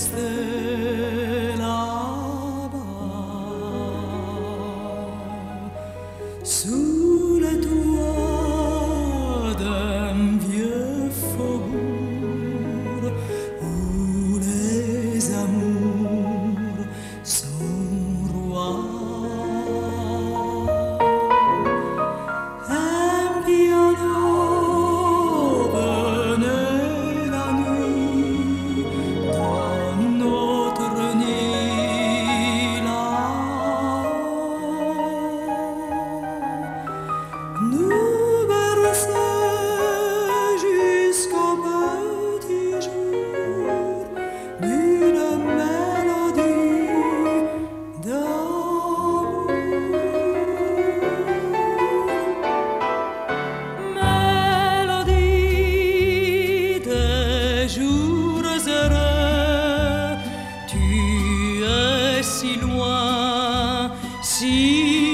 rester si loin, si